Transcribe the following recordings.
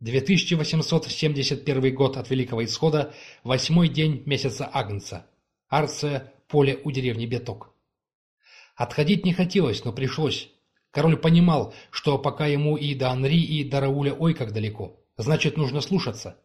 2871 год от Великого Исхода, восьмой день месяца Агнца. Арция, поле у деревни Беток. Отходить не хотелось, но пришлось. Король понимал, что пока ему и до Анри, и до Рауля ой как далеко. Значит, нужно слушаться.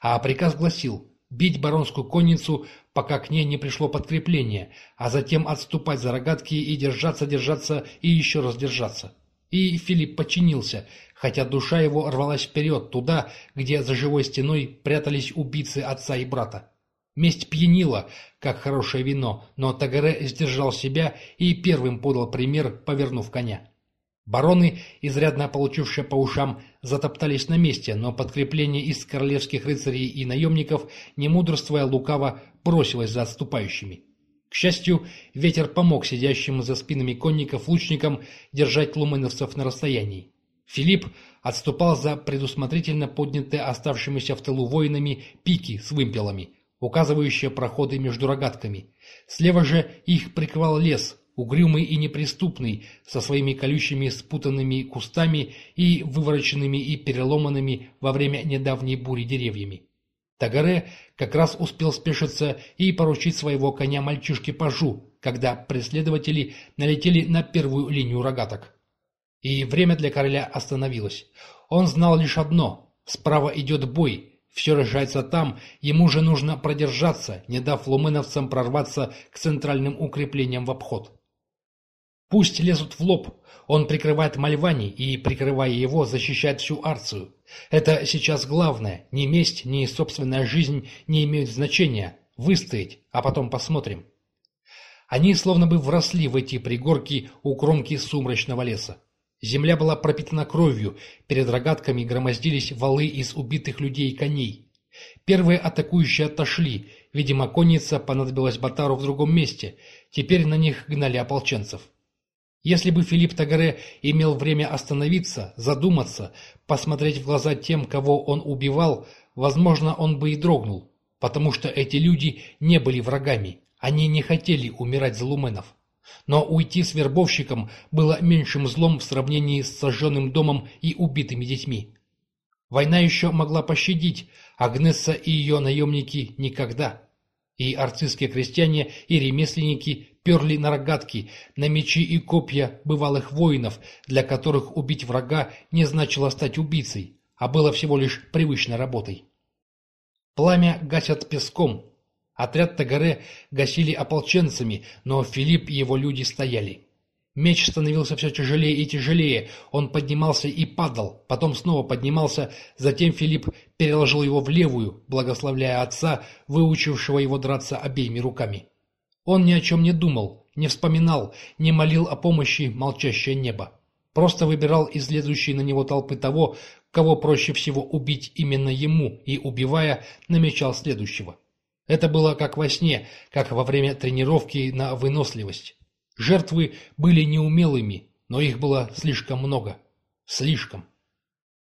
А приказ гласил бить баронскую конницу, пока к ней не пришло подкрепление, а затем отступать за рогатки и держаться, держаться и еще раз держаться. И Филипп подчинился, хотя душа его рвалась вперед, туда, где за живой стеной прятались убийцы отца и брата. Месть пьянила, как хорошее вино, но Тагаре сдержал себя и первым подал пример, повернув коня. Бароны, изрядно получившие по ушам, затоптались на месте, но подкрепление из королевских рыцарей и наемников, не мудрствуя лукаво, бросилось за отступающими. Счастью, ветер помог сидящим за спинами конников лучникам держать луменовцев на расстоянии. Филипп отступал за предусмотрительно поднятые оставшимися в тылу воинами пики с вымпелами, указывающие проходы между рогатками. Слева же их прикрывал лес, угрюмый и неприступный, со своими колючими спутанными кустами и вывороченными и переломанными во время недавней бури деревьями. Тагаре как раз успел спешиться и поручить своего коня мальчишке-пажу, когда преследователи налетели на первую линию рогаток. И время для короля остановилось. Он знал лишь одно – справа идет бой, все решается там, ему же нужно продержаться, не дав луменовцам прорваться к центральным укреплениям в обход. Пусть лезут в лоб. Он прикрывает Мальвани и, прикрывая его, защищает всю Арцию. Это сейчас главное. Ни месть, ни собственная жизнь не имеют значения. Выстоять, а потом посмотрим. Они словно бы вросли в эти пригорки у кромки сумрачного леса. Земля была пропитана кровью, перед рогатками громоздились валы из убитых людей и коней. Первые атакующие отошли, видимо, конница понадобилась Батару в другом месте, теперь на них гнали ополченцев. Если бы Филипп Тагаре имел время остановиться, задуматься, посмотреть в глаза тем, кого он убивал, возможно, он бы и дрогнул, потому что эти люди не были врагами, они не хотели умирать за луменов. Но уйти с вербовщиком было меньшим злом в сравнении с сожженным домом и убитыми детьми. Война еще могла пощадить, а Гнесса и ее наемники никогда. И арцистские крестьяне, и ремесленники перли на рогатки, на мечи и копья бывалых воинов, для которых убить врага не значило стать убийцей, а было всего лишь привычной работой. Пламя гасят песком. Отряд Тагаре гасили ополченцами, но Филипп и его люди стояли. Меч становился все тяжелее и тяжелее, он поднимался и падал, потом снова поднимался, затем Филипп переложил его в левую, благословляя отца, выучившего его драться обеими руками. Он ни о чем не думал, не вспоминал, не молил о помощи молчащее небо. Просто выбирал из лезущей на него толпы того, кого проще всего убить именно ему, и, убивая, намечал следующего. Это было как во сне, как во время тренировки на выносливость. Жертвы были неумелыми, но их было слишком много. Слишком.